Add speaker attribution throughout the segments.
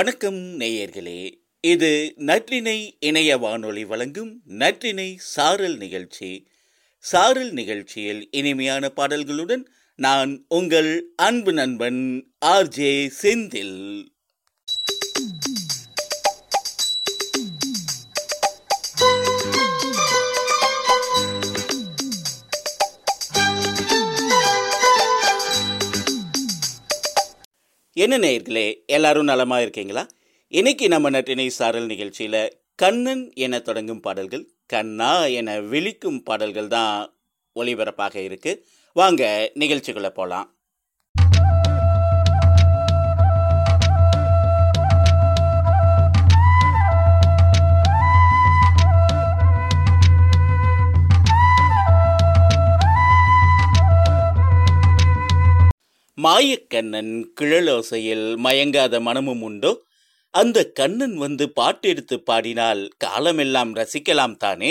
Speaker 1: வணக்கம் நேயர்களே. இது நற்றினை இணைய வானொலி வழங்கும் நற்றினை சாரல் நிகழ்ச்சி. சாரல் நிகழ்ச்சியில் இனிமையான பாடல்களுடன் நான் உங்கள் அன்பு நண்பன் ஆர்ஜே செந்தில். என்ன நேயர்களே எல்லாரும் நலமாக இருக்கீங்களா? இன்னைக்கு நம்ம நட்டினை சாரல் நிகழ்ச்சியில் கண்ணன் என தொடங்கும் பாடல்கள் கண்ணா என விழிக்கும் பாடல்கள் தான் ஒளிபரப்பாக இருக்குது வாங்க நிகழ்ச்சிக்குள்ள போகலாம் மாயக்கண்ணன் கிழலோசையில் மயங்காத மனமும் உண்டோ. அந்த கண்ணன் வந்து பாட்டெடுத்து பாடினால் காலமெல்லாம் ரசிக்கலாம் தானே?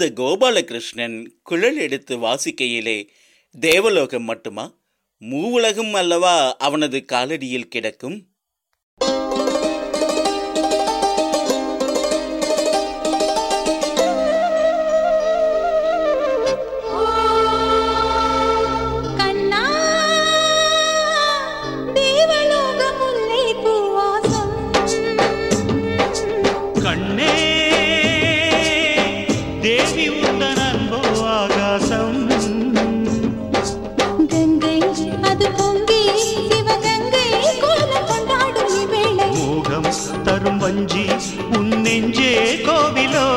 Speaker 1: ஆனந்த கோபாலகிருஷ்ணன் குழல் எடுத்து வாசிக்கையிலே தேவலோகம் மட்டுமா? மூவுலகம் அல்லவா அவனது காலடியில் கிடக்கும்?
Speaker 2: தரும் வஞ்சி உன் நெஞ்சே கோவிலோ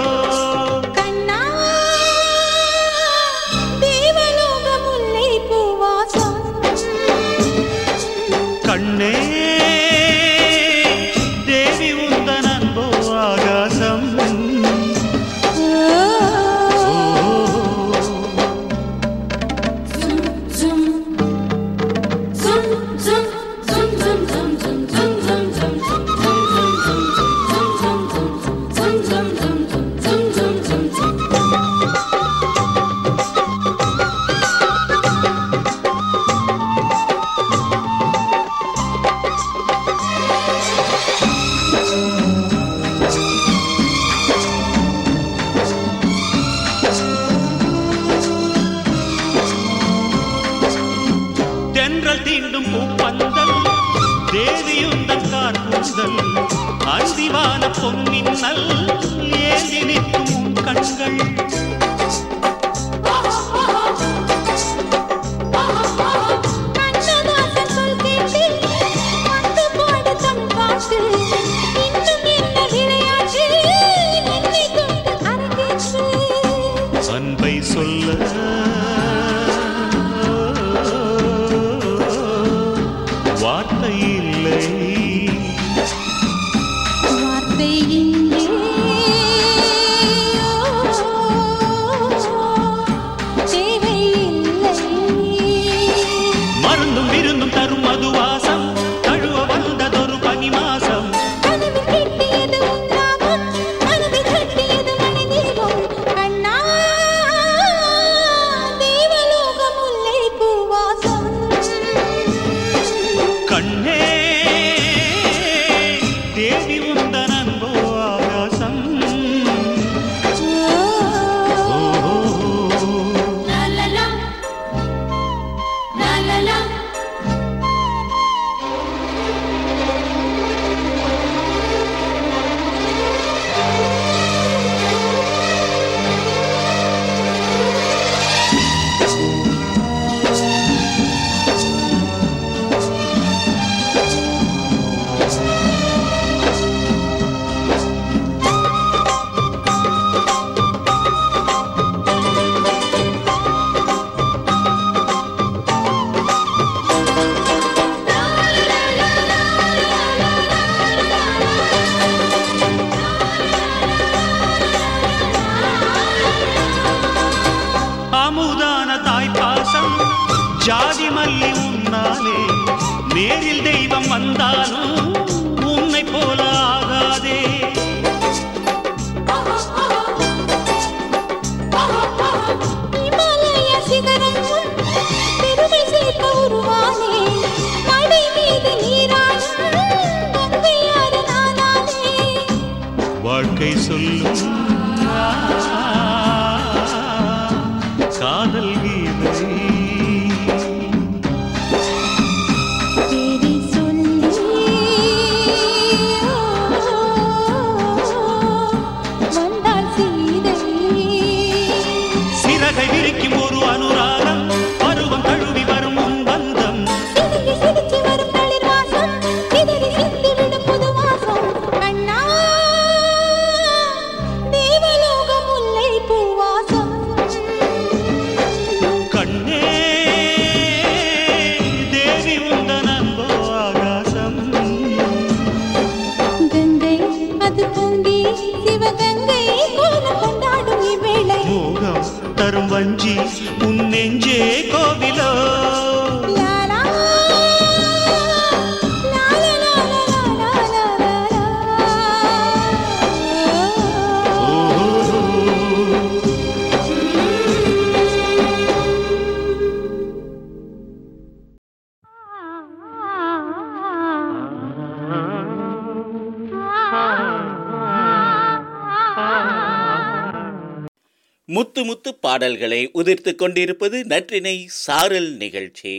Speaker 3: முத்து பாடல்களை உதிர்த்து கொண்டிருப்பது நற்றினை சாரல் நிகழ்ச்சி.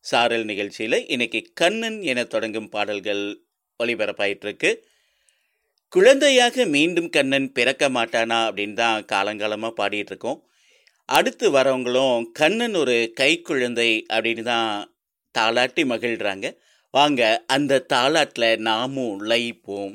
Speaker 3: சாரல் நிகழ்ச்சியில் இன்னைக்கு கண்ணன் என தொடங்கும் பாடல்கள் ஒளிபரப்பாயிட்டிருக்கு. குழந்தையாக மீண்டும் கண்ணன் பிறக்க மாட்டானா அப்படின்னு தான் காலங்காலமாக பாடிட்டுருக்கோம். அடுத்து வரவங்களும் கண்ணன் ஒரு கை குழந்தை அப்படின்னு தான் தாளாட்டி மகிழ்கிறாங்க வாங்க அந்த தாளாட்டில் நாமும்
Speaker 4: லைப்போம்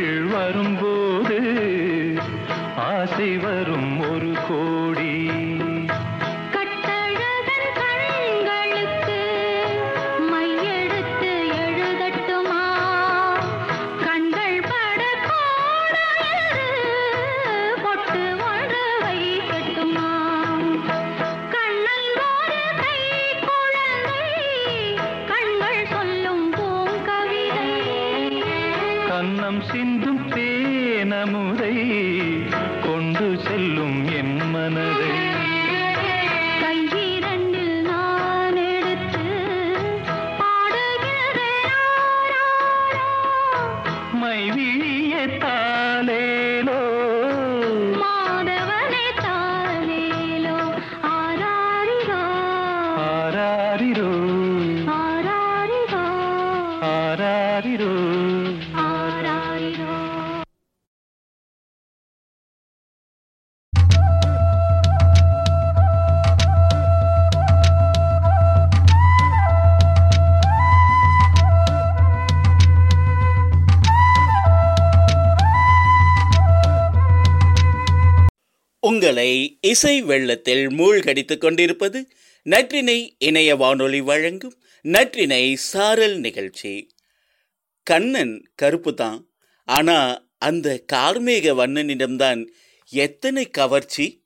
Speaker 4: இசை வெள்ளத்தில் மூழ்கடித்துக் கொண்டிருப்பது நற்றினை இணைய வானொலி வழங்கும் நற்றினை சாரல் நிகழ்ச்சி. கண்ணன் கருப்பு தான் ஆனா அந்த கார்மேக வண்ணனிடம்தான் எத்தனை கவர்ச்சி?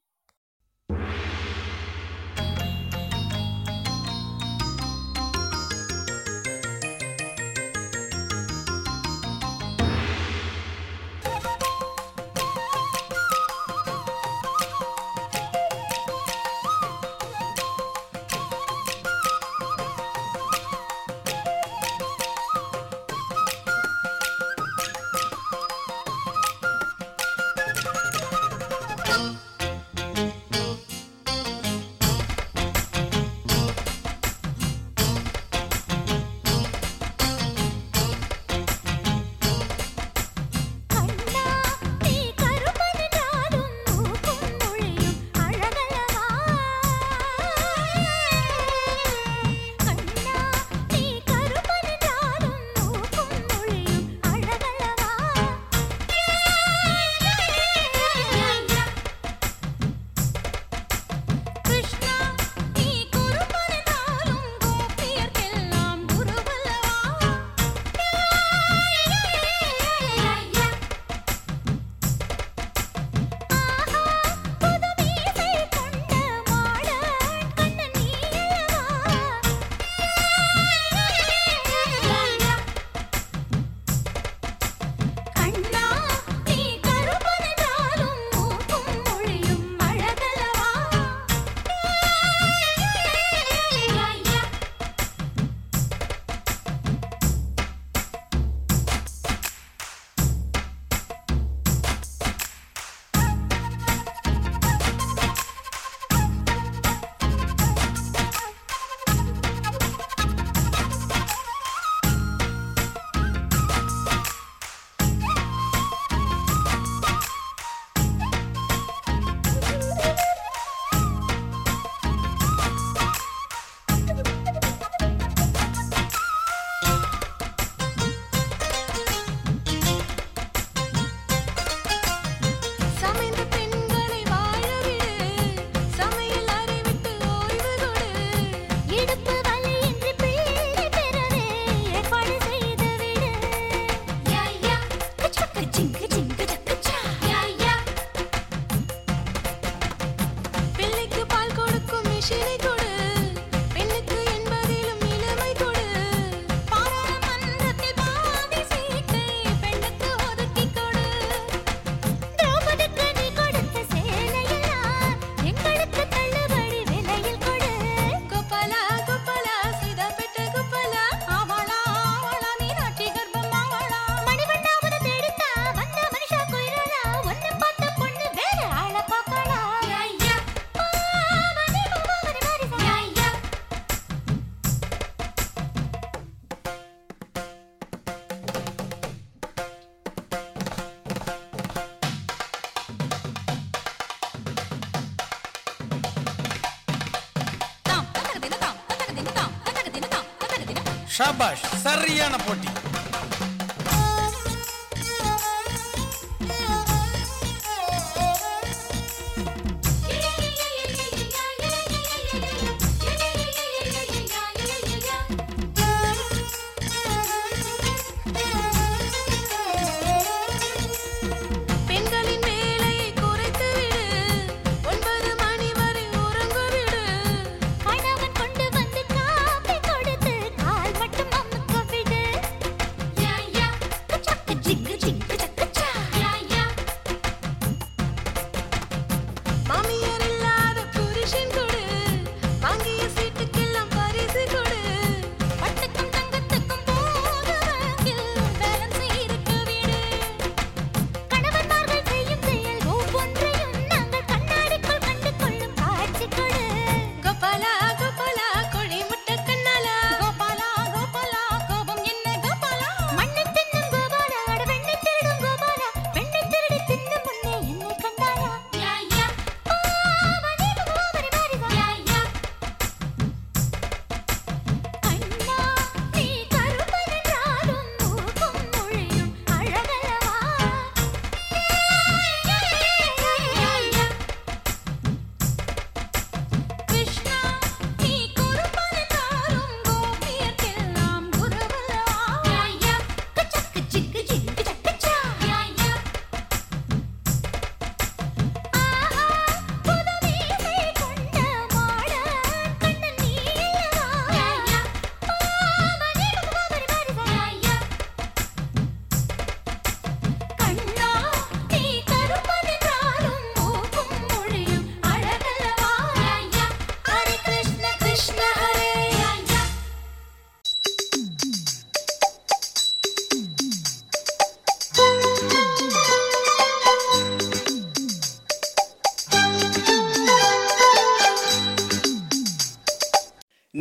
Speaker 5: சபாஷ் சரியான போட்டி.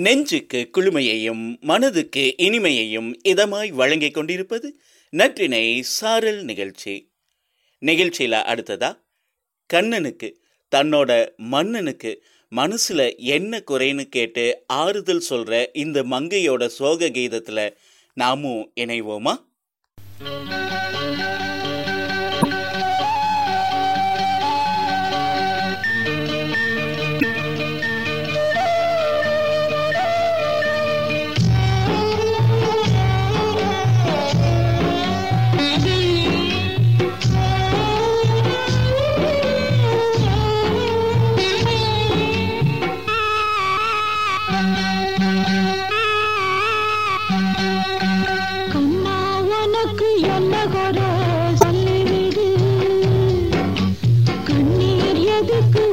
Speaker 1: நெஞ்சுக்கு குளுமையையும் மனதுக்கு இனிமையையும் இதமாய் வழங்கிக் கொண்டிருப்பது நற்றினை சாரல் நிகழ்ச்சி. நிகழ்ச்சியில் அடுத்ததா? கண்ணனுக்கு தன்னோட மன்னனுக்கு மனசில் என்ன குறைன்னு கேட்டு ஆறுதல் சொல்கிற இந்த மங்கையோட சோக கீதத்தில் நாமும் இணைவோமா?
Speaker 6: thank you दिख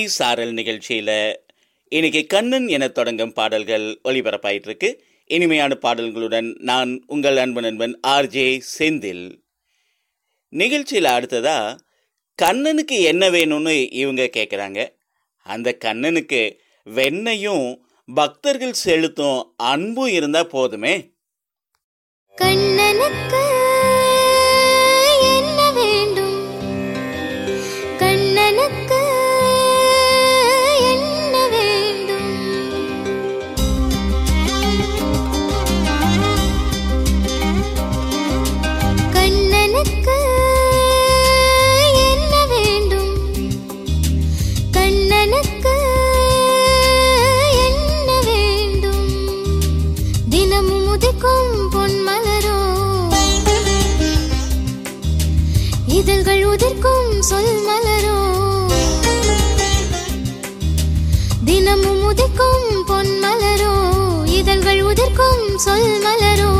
Speaker 1: இசை சாரல் நிகழ்ச்சியில் இன்னைக்கு கண்ணன் என தொடங்கும் பாடல்கள் ஒளிபரப்பாயிட்டு இருக்கு இனிமையான பாடல்களுடன் நான் உங்கள் அன்பு நண்பன் ஆர்ஜே செந்தில். நிகழ்ச்சியில் அடுத்ததா கண்ணனுக்கு என்ன வேணும்னு இவங்க கேட்குறாங்க அந்த கண்ணனுக்கு வெண்ணையும் பக்தர்கள் செலுத்தும் அன்பும் இருந்தால் போதுமே.
Speaker 4: கண்ணனுக்கு இதழ்கள் உதிர்க்கும் சொல் மலரோ. தினமும் உதிர்க்கும் பொன் மலரோ. இதழ்கள் உதிர்க்கும் சொல் மலரோ.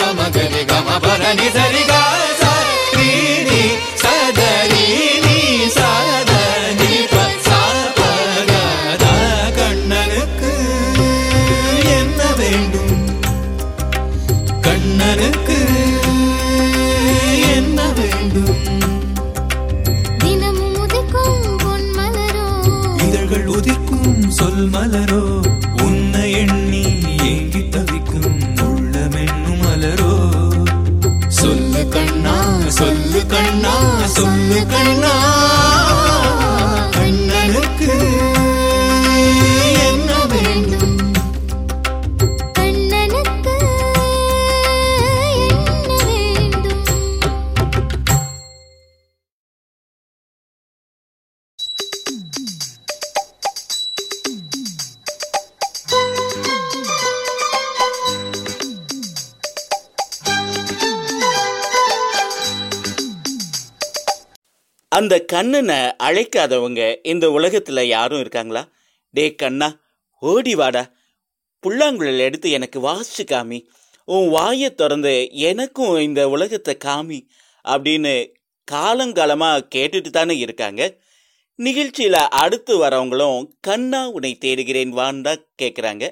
Speaker 7: गम
Speaker 8: मगरि गम भरणि
Speaker 9: धरि கண்ணனை அழைக்காதவங்க இந்த உலகத்தில் யாரும் இருக்காங்களா? டே கண்ணா ஓடி வாடா. புல்லாங்குழல் எடுத்து எனக்கு வாசிச்சு காமி. உன் வாயை திறந்து எனக்கும் இந்த உலகத்தை காமி அப்படின்னு காலங்காலமாக கேட்டுட்டு தானே இருக்காங்க. நிகழ்ச்சியில் அடுத்து வரவங்களும் கண்ணா உன்னை தேடுகிறேன் வான்னு தான் கேட்குறாங்க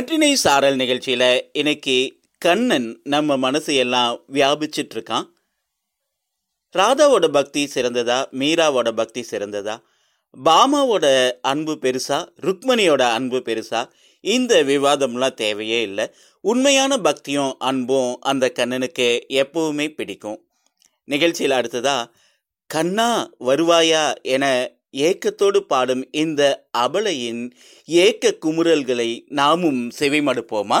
Speaker 10: நற்றினை சாரல் நிகழ்ச்சியில இன்னைக்கு கண்ணன் நம்ம மனசு எல்லாம் வியாபிச்சிட்டு இருக்கான் ராதாவோட பக்தி சிறந்ததா? மீராவோட பக்தி சிறந்ததா? பாமாவோட அன்பு பெருசா? ருக்மணியோட அன்பு பெருசா? இந்த விவாதம்லாம் தேவையே இல்லை. உண்மையான பக்தியும் அன்பும் அந்த கண்ணனுக்கு எப்பவுமே பிடிக்கும். நிகழ்ச்சியில் அடுத்ததா கண்ணா வருவாயா? என ஏக்கத்தோடு பாடும் இந்த அபலையின் ஏக்க குமுறல்களை நாமும் செவிமடுப்போமா?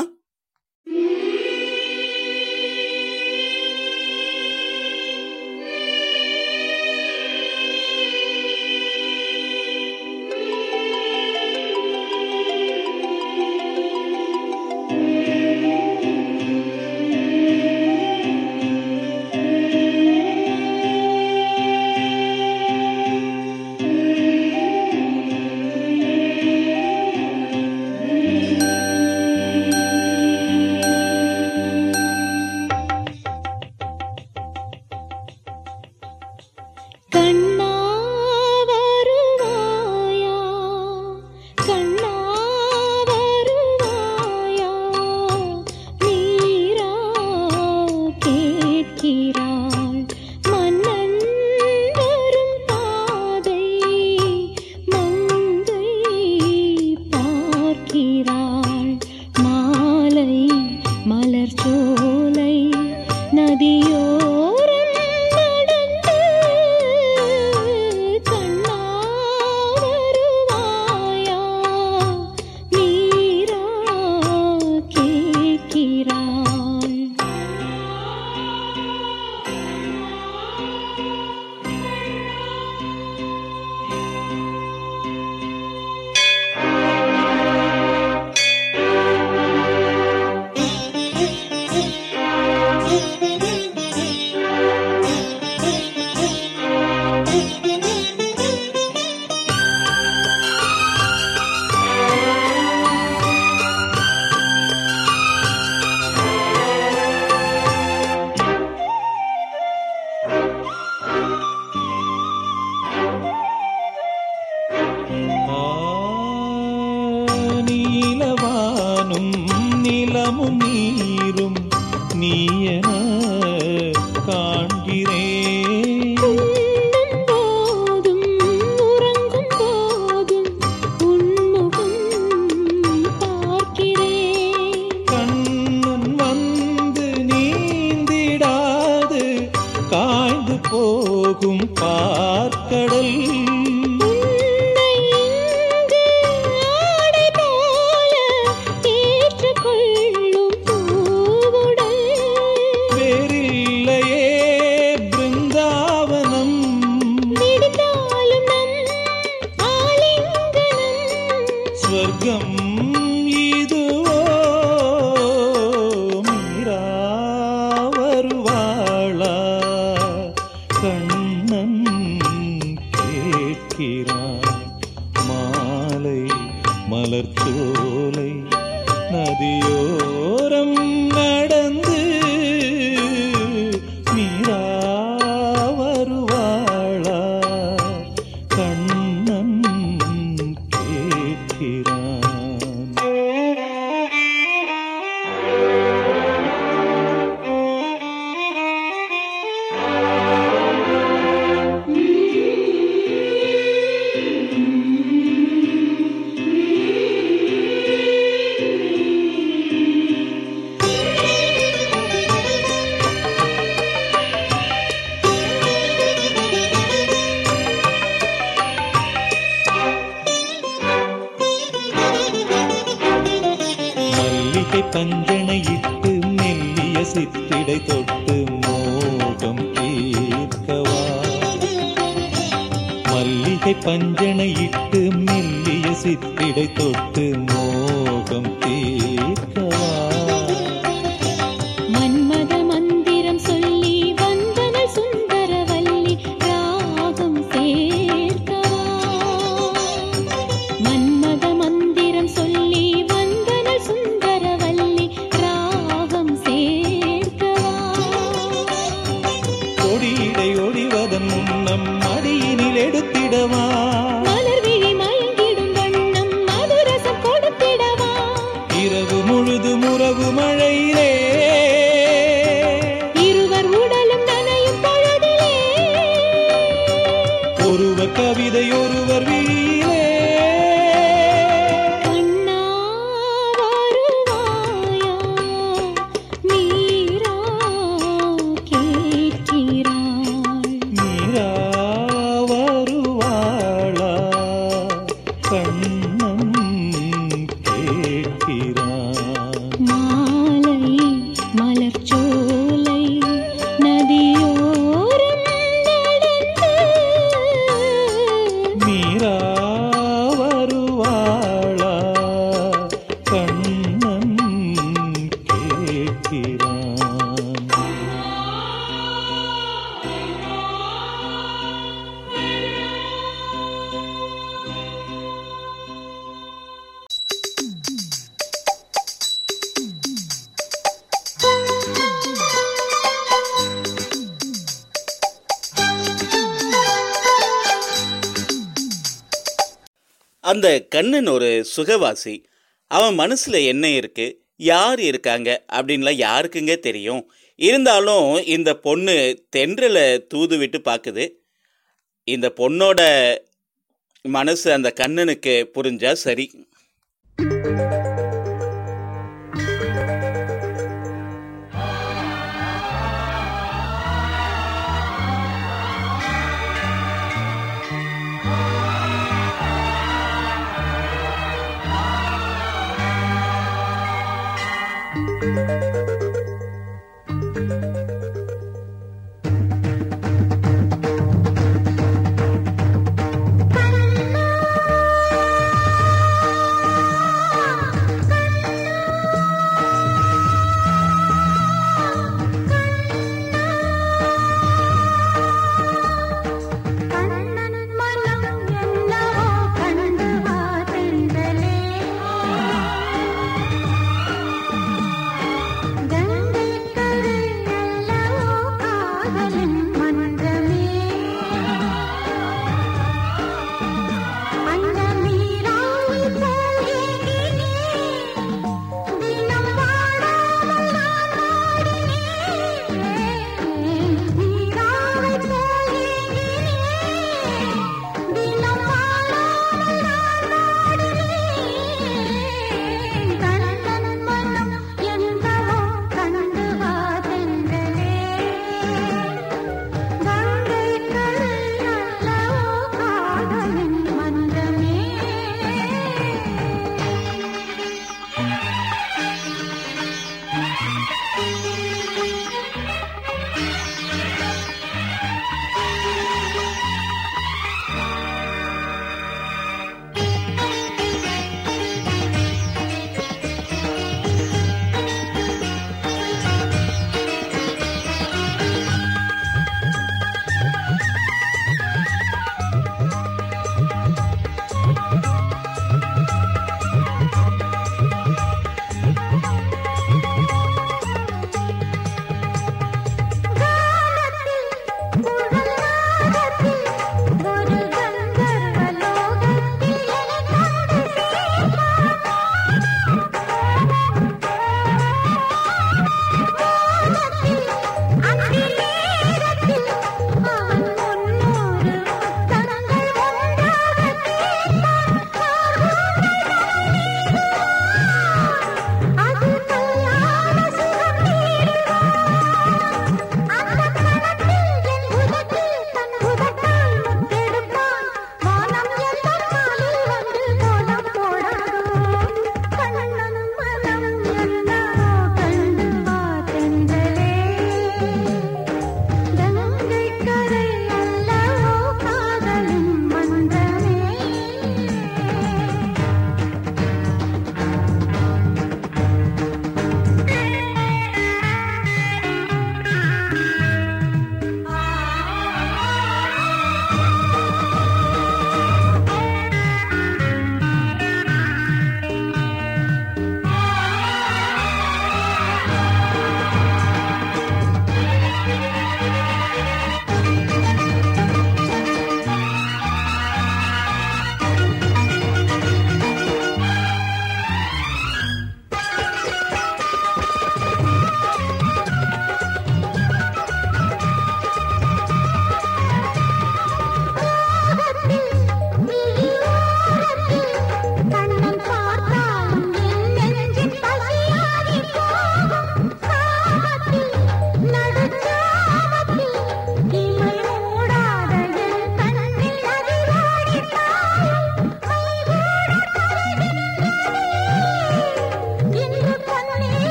Speaker 11: மாலை மலர் நதியோரம் நான்
Speaker 1: அந்த கண்ணன் ஒரு சுகவாசி. அவன் மனசில் என்ன இருக்குது யார் இருக்காங்க? அப்படின்லாம் யாருக்குங்க தெரியும். இருந்தாலும் இந்த பொண்ணு தென்றல தூது விட்டு பார்க்குது இந்த பொண்ணோட மனசு அந்த கண்ணனுக்கு புரிஞ்சா சரி.
Speaker 4: thank you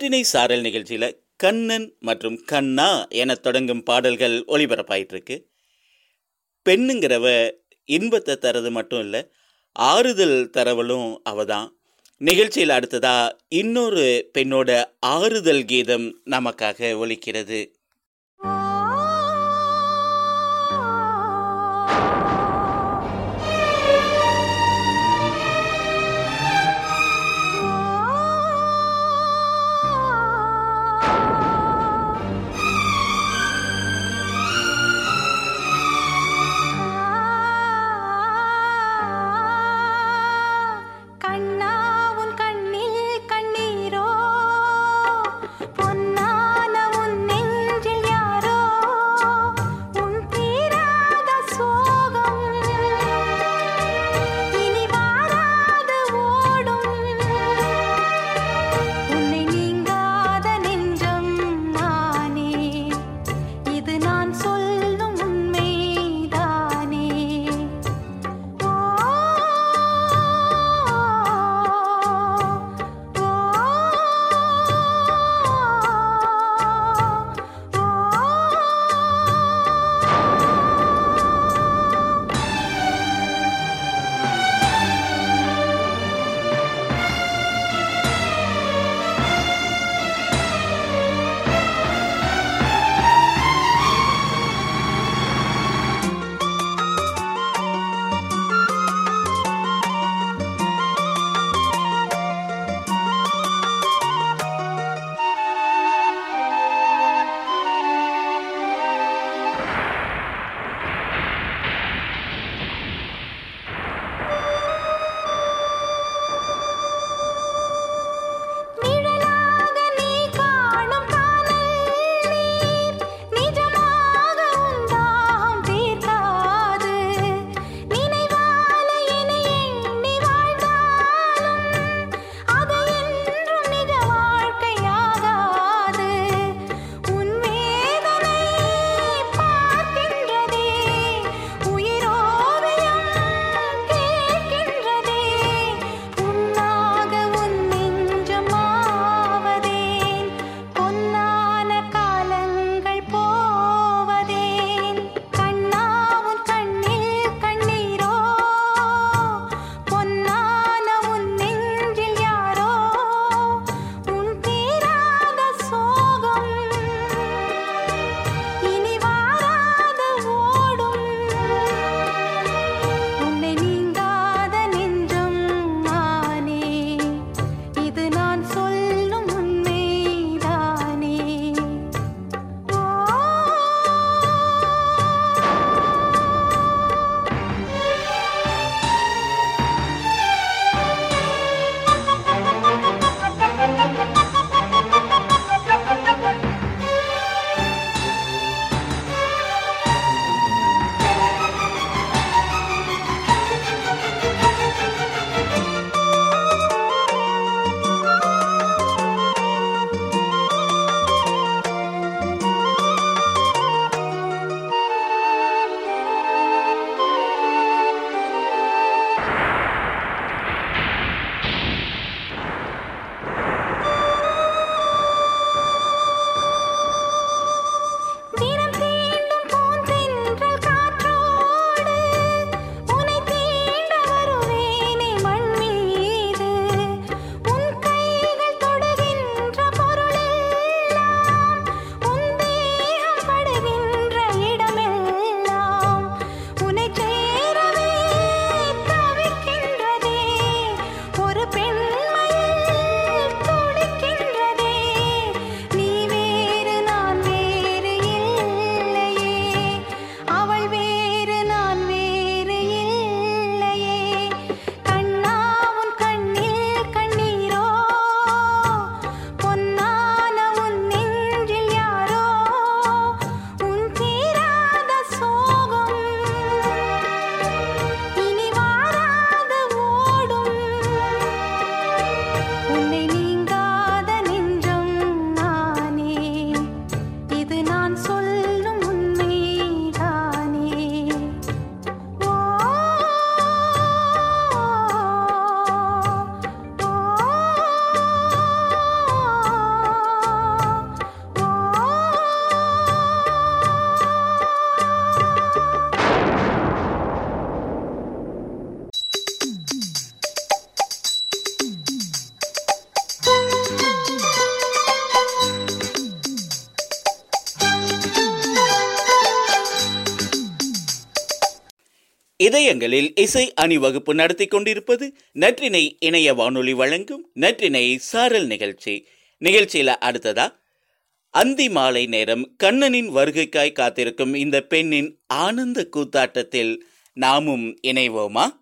Speaker 1: நற்றினை சாரல் நிகழ்ச்சியில் கண்ணன் மற்றும் கண்ணா என தொடங்கும் பாடல்கள் ஒளிபரப்பாயிட்டு இருக்கு பெண்ணுங்கிறவ இன்பத்தை தரது மட்டும் இல்லை ஆறுதல் தரவலும் அவ தான் நிகழ்ச்சியில் அடுத்ததா இன்னொரு பெண்ணோட ஆறுதல் கீதம் நமக்காக ஒலிக்கிறது.
Speaker 4: இல்லங்களில் இசை அணிவகுப்பு நடத்தி கொண்டிருப்பது நற்றினை இணைய வானொலி வழங்கும் நற்றினை சாரல் நிகழ்ச்சி. நிகழ்ச்சியில அடுத்ததா? அந்தி மாலை நேரம் கண்ணனின் வருகைக்காய் காத்திருக்கும் இந்த பெண்ணின் ஆனந்த கூத்தாட்டத்தில் நாமும் இணைவோமா?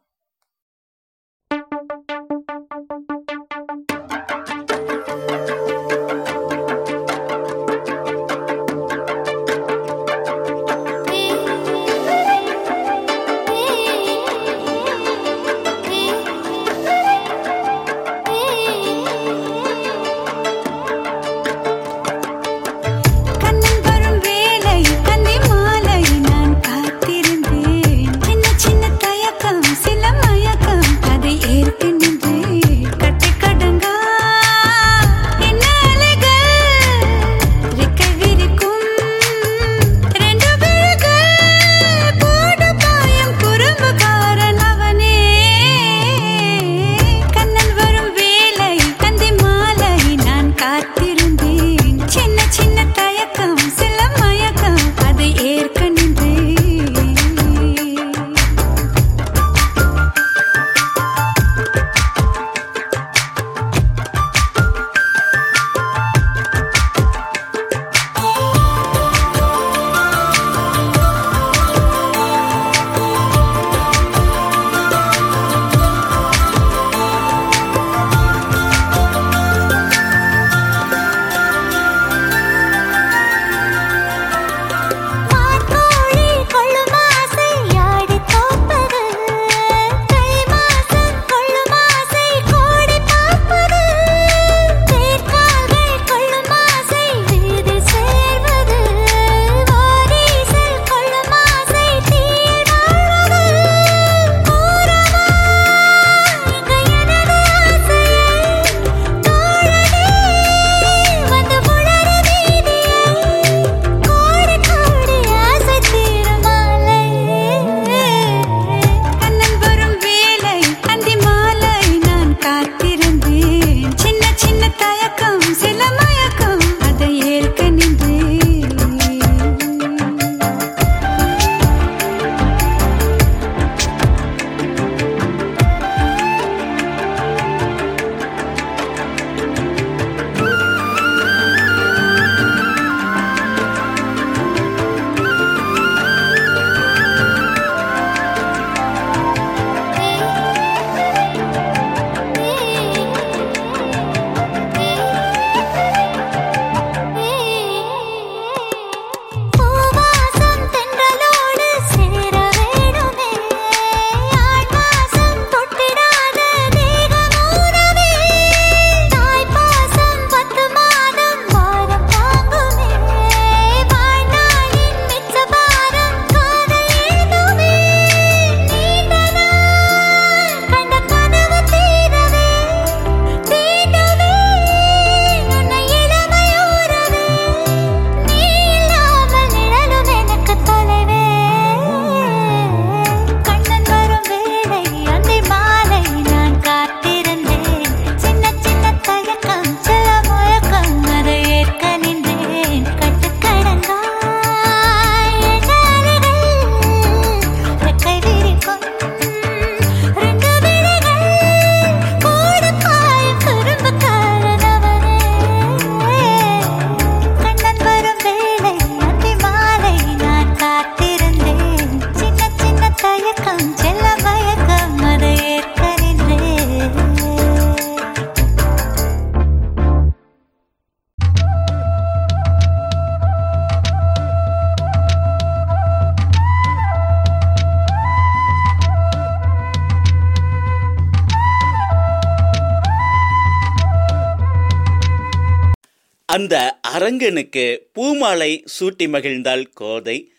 Speaker 4: கங்கனுக்கு பூமாலை சூட்டி மகிழ்ந்தாள் கோதை.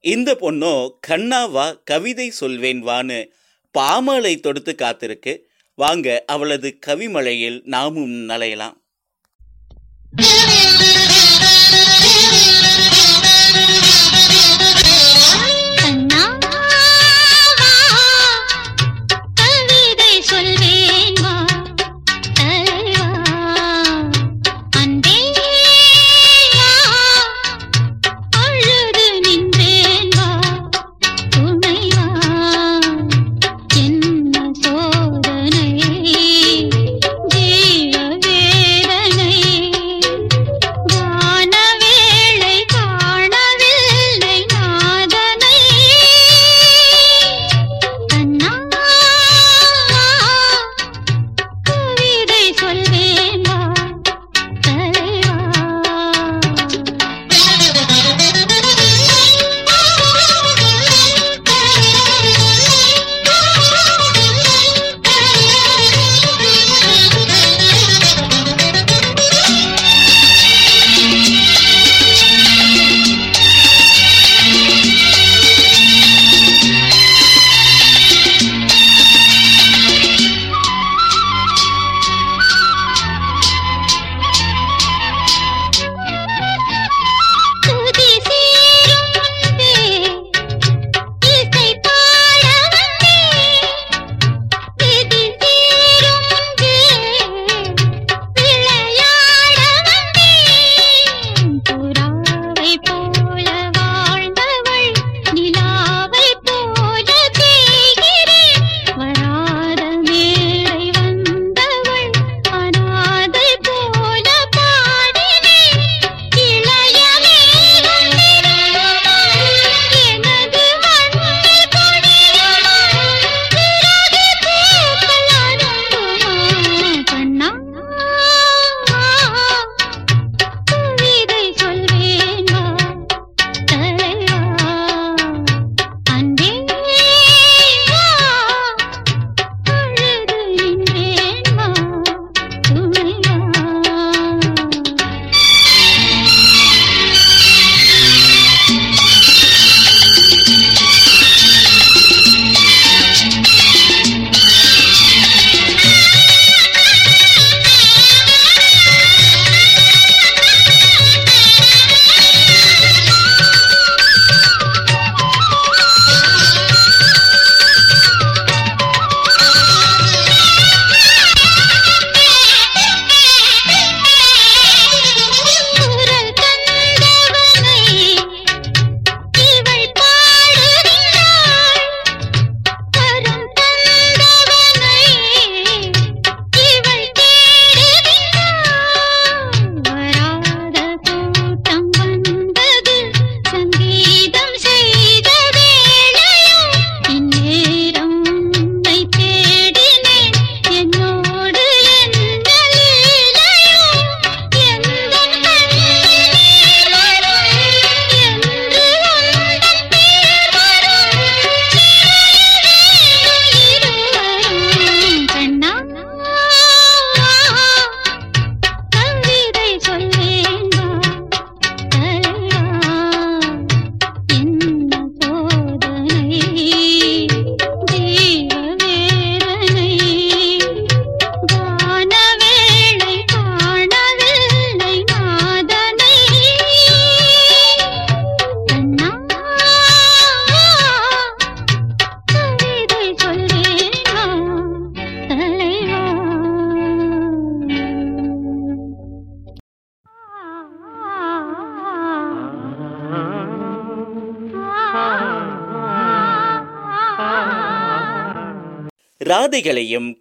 Speaker 4: இந்த பொண்ணோ கண்ணாவா கவிதை சொல்வேன் வான்னு பாமாலை தொடுத்து காத்திருக்கு. வாங்க அவளது கவிமலையில் நாமும் நலையலாம்.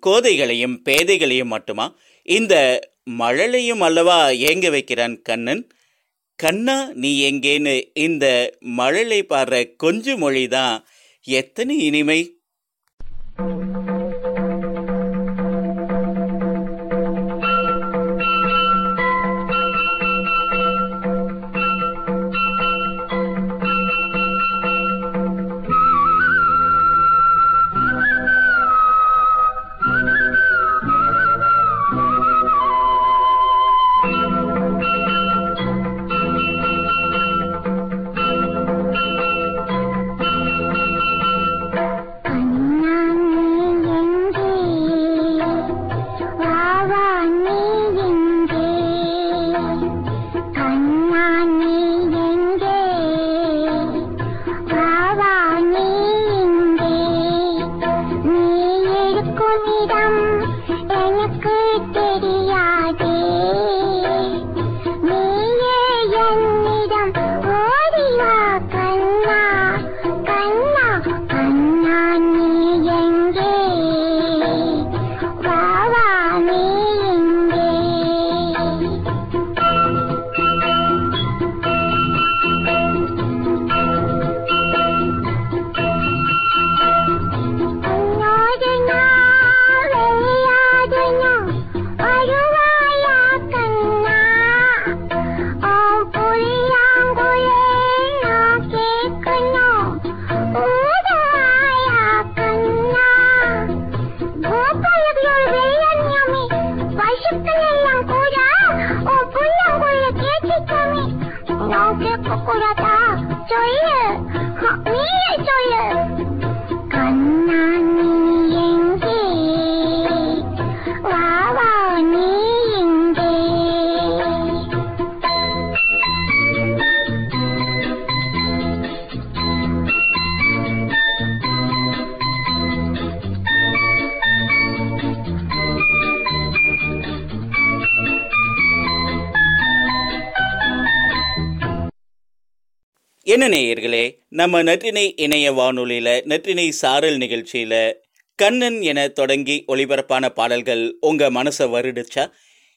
Speaker 1: கோதைகளையும் பேதைகளையும் மட்டுமா? இந்த மழலையும் அல்லவா ஏங்க வைக்கிறான் கண்ணன்? கண்ணா நீ எங்கேன்னு இந்த மழலை பாடுற கொஞ்சு மொழிதான் எத்தனை இனிமை?
Speaker 12: எனக்கு
Speaker 1: நேயர்களே நம்ம நற்றினை இணைய வானொலியில நற்றினை சாரல் நிகழ்ச்சியில கண்ணன் என தொடங்கி ஒளிபரப்பான பாடல்கள் உங்க மனசை வருடுச்சா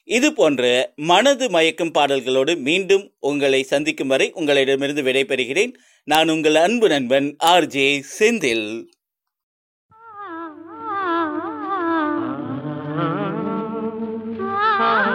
Speaker 1: இது போன்ற மனது மயக்கும் பாடல்களோடு மீண்டும் உங்களை சந்திக்கும் வரை உங்களிடமிருந்து விடைபெறுகிறேன் நான் உங்கள் அன்பு நண்பன் ஆர்ஜே செந்தில் Ah